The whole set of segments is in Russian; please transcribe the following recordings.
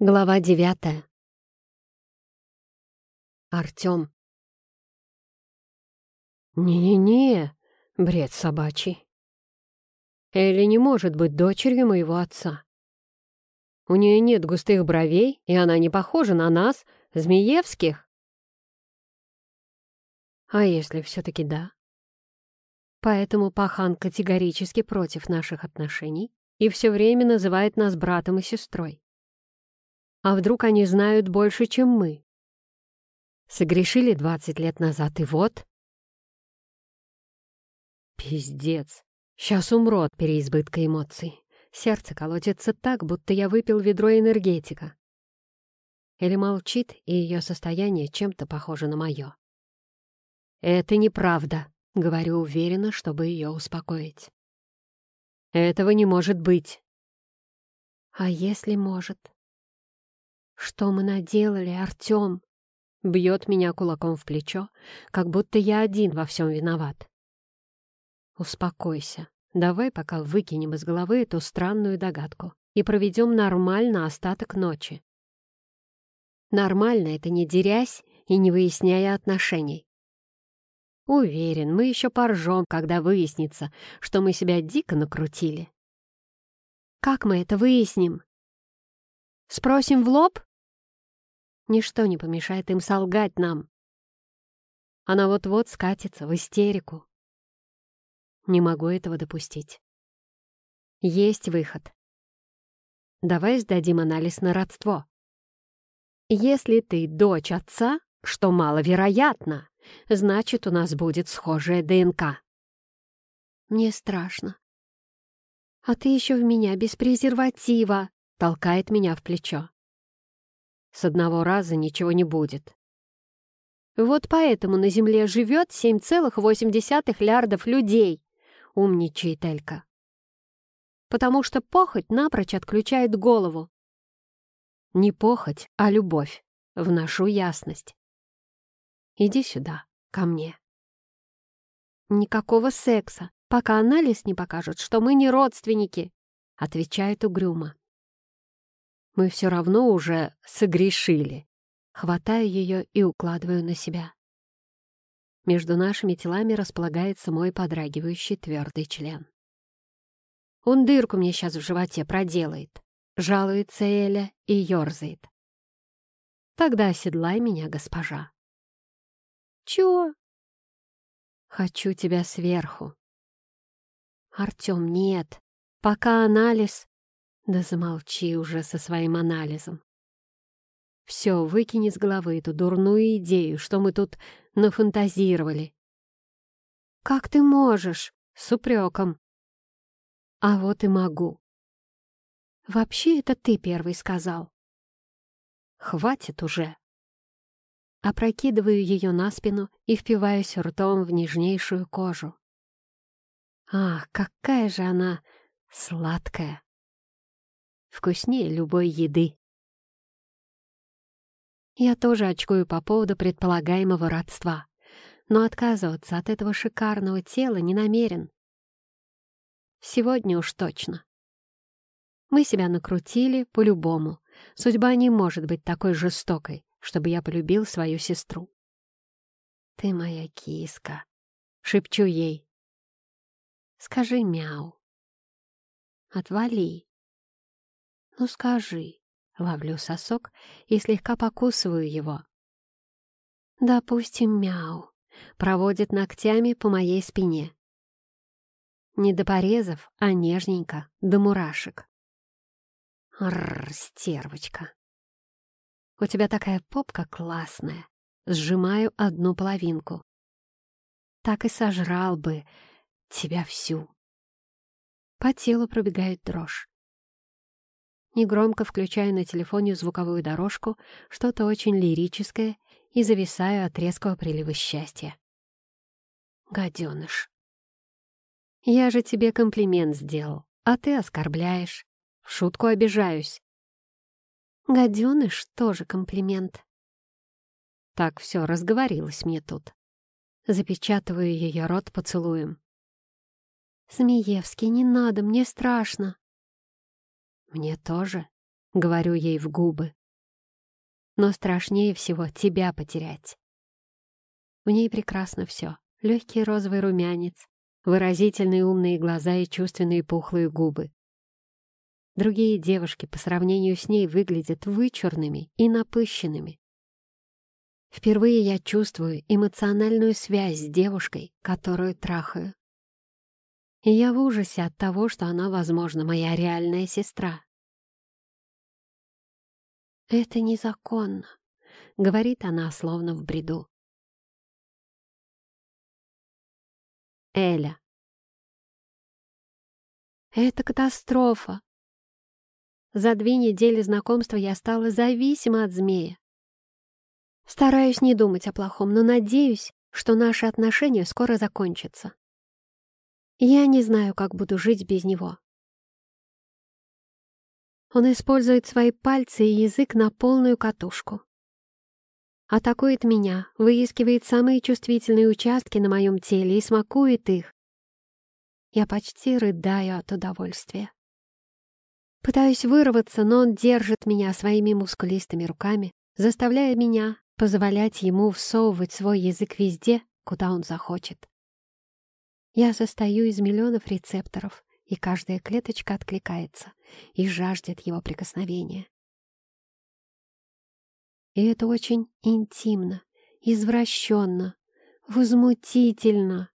Глава девятая. Артём. «Не-не-не, бред собачий. Элли не может быть дочерью моего отца. У нее нет густых бровей, и она не похожа на нас, Змеевских. А если все-таки да? Поэтому Пахан категорически против наших отношений и все время называет нас братом и сестрой. А вдруг они знают больше, чем мы? Согрешили двадцать лет назад, и вот... Пиздец. Сейчас умру от переизбытка эмоций. Сердце колотится так, будто я выпил ведро энергетика. Или молчит, и ее состояние чем-то похоже на мое. «Это неправда», — говорю уверенно, чтобы ее успокоить. «Этого не может быть». «А если может?» «Что мы наделали, Артем?» Бьет меня кулаком в плечо, как будто я один во всем виноват. «Успокойся. Давай пока выкинем из головы эту странную догадку и проведем нормально остаток ночи. Нормально — это не дерясь и не выясняя отношений. Уверен, мы еще поржем, когда выяснится, что мы себя дико накрутили. Как мы это выясним? Спросим в лоб? Ничто не помешает им солгать нам. Она вот-вот скатится в истерику. Не могу этого допустить. Есть выход. Давай сдадим анализ на родство. Если ты дочь отца, что маловероятно, значит, у нас будет схожая ДНК. Мне страшно. А ты еще в меня без презерватива, толкает меня в плечо. С одного раза ничего не будет. Вот поэтому на Земле живет 7,8 лярдов людей, умничает Элька. Потому что похоть напрочь отключает голову. Не похоть, а любовь. Вношу ясность. Иди сюда, ко мне. Никакого секса, пока анализ не покажет, что мы не родственники, отвечает угрюмо. Мы все равно уже согрешили. Хватаю ее и укладываю на себя. Между нашими телами располагается мой подрагивающий твердый член. Он дырку мне сейчас в животе проделает. Жалуется Эля и ерзает. Тогда оседлай меня, госпожа. Чего? Хочу тебя сверху. Артем, нет. Пока анализ... Да замолчи уже со своим анализом. Все, выкини с головы эту дурную идею, что мы тут нафантазировали. Как ты можешь? С упреком. А вот и могу. Вообще, это ты первый сказал. Хватит уже. Опрокидываю ее на спину и впиваюсь ртом в нежнейшую кожу. Ах, какая же она сладкая! Вкуснее любой еды. Я тоже очкую по поводу предполагаемого родства, но отказываться от этого шикарного тела не намерен. Сегодня уж точно. Мы себя накрутили по-любому. Судьба не может быть такой жестокой, чтобы я полюбил свою сестру. «Ты моя киска», — шепчу ей. «Скажи мяу». «Отвали». «Ну скажи». Ловлю сосок и слегка покусываю его. «Допустим, мяу». Проводит ногтями по моей спине. Не до порезов, а нежненько, до мурашек. Рррр, стервочка. У тебя такая попка классная. Сжимаю одну половинку. Так и сожрал бы тебя всю. По телу пробегает дрожь. Негромко включаю на телефоне звуковую дорожку, что-то очень лирическое, и зависаю от резкого прилива счастья. Гаденыш. Я же тебе комплимент сделал, а ты оскорбляешь. В шутку обижаюсь. Гаденыш тоже комплимент. Так все, разговорилась мне тут. Запечатываю ее рот поцелуем. Змеевский, не надо, мне страшно. Мне тоже. — говорю ей в губы. Но страшнее всего тебя потерять. В ней прекрасно все. Легкий розовый румянец, выразительные умные глаза и чувственные пухлые губы. Другие девушки по сравнению с ней выглядят вычурными и напыщенными. Впервые я чувствую эмоциональную связь с девушкой, которую трахаю. И я в ужасе от того, что она, возможно, моя реальная сестра. «Это незаконно», — говорит она, словно в бреду. Эля. «Это катастрофа. За две недели знакомства я стала зависима от змея. Стараюсь не думать о плохом, но надеюсь, что наши отношения скоро закончатся. Я не знаю, как буду жить без него. Он использует свои пальцы и язык на полную катушку. Атакует меня, выискивает самые чувствительные участки на моем теле и смакует их. Я почти рыдаю от удовольствия. Пытаюсь вырваться, но он держит меня своими мускулистыми руками, заставляя меня позволять ему всовывать свой язык везде, куда он захочет. Я состою из миллионов рецепторов, и каждая клеточка откликается и жаждет его прикосновения. И это очень интимно, извращенно, возмутительно.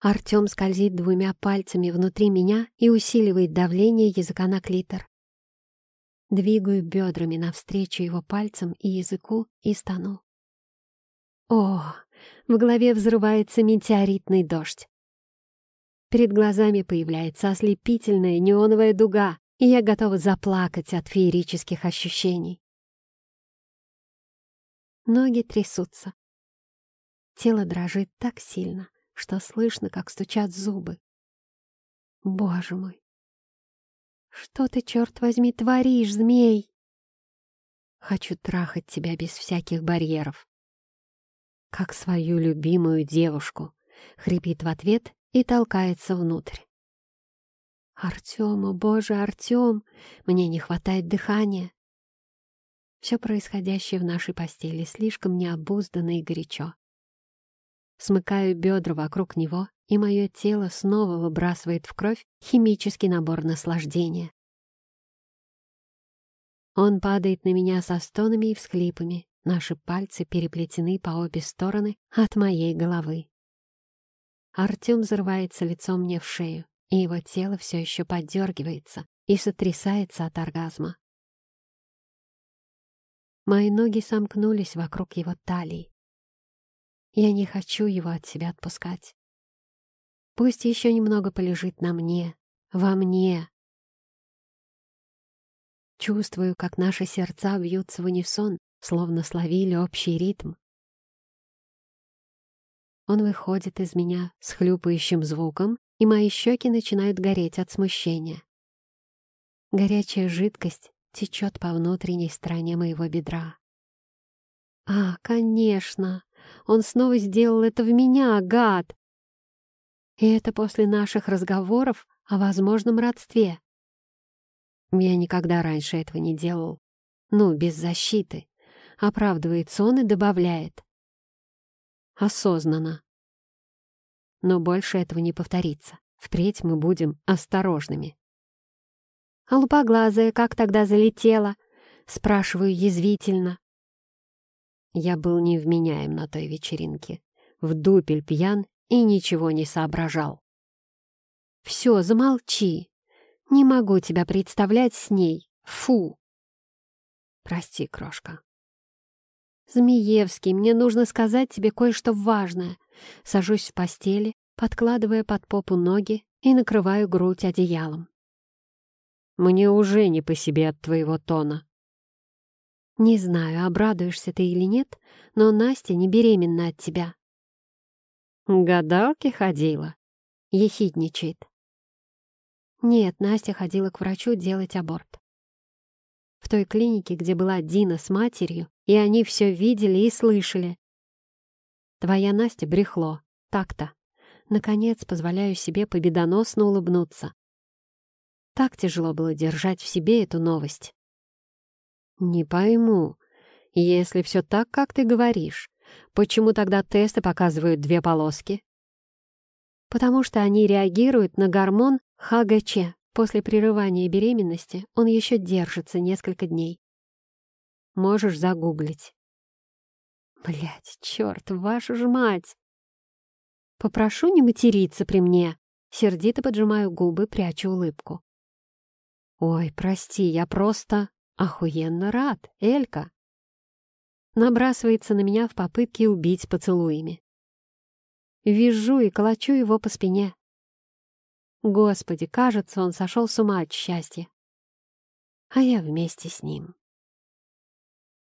Артем скользит двумя пальцами внутри меня и усиливает давление языка на клитор. Двигаю бедрами навстречу его пальцам и языку и стану. О, в голове взрывается метеоритный дождь. Перед глазами появляется ослепительная неоновая дуга, и я готова заплакать от феерических ощущений. Ноги трясутся. Тело дрожит так сильно, что слышно, как стучат зубы. Боже мой! Что ты, черт возьми, творишь, змей? Хочу трахать тебя без всяких барьеров. Как свою любимую девушку, хрипит в ответ и толкается внутрь. Артем, о боже, Артем, мне не хватает дыхания. Все происходящее в нашей постели слишком необузданно и горячо. Смыкаю бедра вокруг него, и мое тело снова выбрасывает в кровь химический набор наслаждения. Он падает на меня со стонами и всхлипами, наши пальцы переплетены по обе стороны от моей головы. Артем взрывается лицом мне в шею, и его тело все еще подергивается и сотрясается от оргазма. Мои ноги сомкнулись вокруг его талии, я не хочу его от себя отпускать. Пусть еще немного полежит на мне, во мне. Чувствую, как наши сердца бьются в унисон, словно словили общий ритм. Он выходит из меня с хлюпающим звуком, и мои щеки начинают гореть от смущения. Горячая жидкость течет по внутренней стороне моего бедра. А, конечно, он снова сделал это в меня, гад! И это после наших разговоров о возможном родстве. Я никогда раньше этого не делал. Ну, без защиты. Оправдывается он и добавляет. Осознанно. Но больше этого не повторится. Впредь мы будем осторожными. «А лупоглазая как тогда залетела?» — спрашиваю язвительно. Я был невменяем на той вечеринке, в дупель пьян и ничего не соображал. «Все, замолчи. Не могу тебя представлять с ней. Фу!» «Прости, крошка». «Змеевский, мне нужно сказать тебе кое-что важное». Сажусь в постели, подкладывая под попу ноги и накрываю грудь одеялом. «Мне уже не по себе от твоего тона», не знаю, обрадуешься ты или нет, но Настя не беременна от тебя. Гадалки ходила. Ехидничает. Нет, Настя ходила к врачу делать аборт. В той клинике, где была Дина с матерью, и они все видели и слышали. Твоя Настя брехло. Так-то. Наконец, позволяю себе победоносно улыбнуться. Так тяжело было держать в себе эту новость. «Не пойму. Если все так, как ты говоришь, почему тогда тесты показывают две полоски?» «Потому что они реагируют на гормон ХГЧ. После прерывания беременности он еще держится несколько дней. Можешь загуглить». Блять, черт, вашу ж мать! Попрошу не материться при мне. Сердито поджимаю губы, прячу улыбку. Ой, прости, я просто охуенно рад, Элька. Набрасывается на меня в попытке убить поцелуями. Вижу и колочу его по спине. Господи, кажется, он сошел с ума от счастья. А я вместе с ним.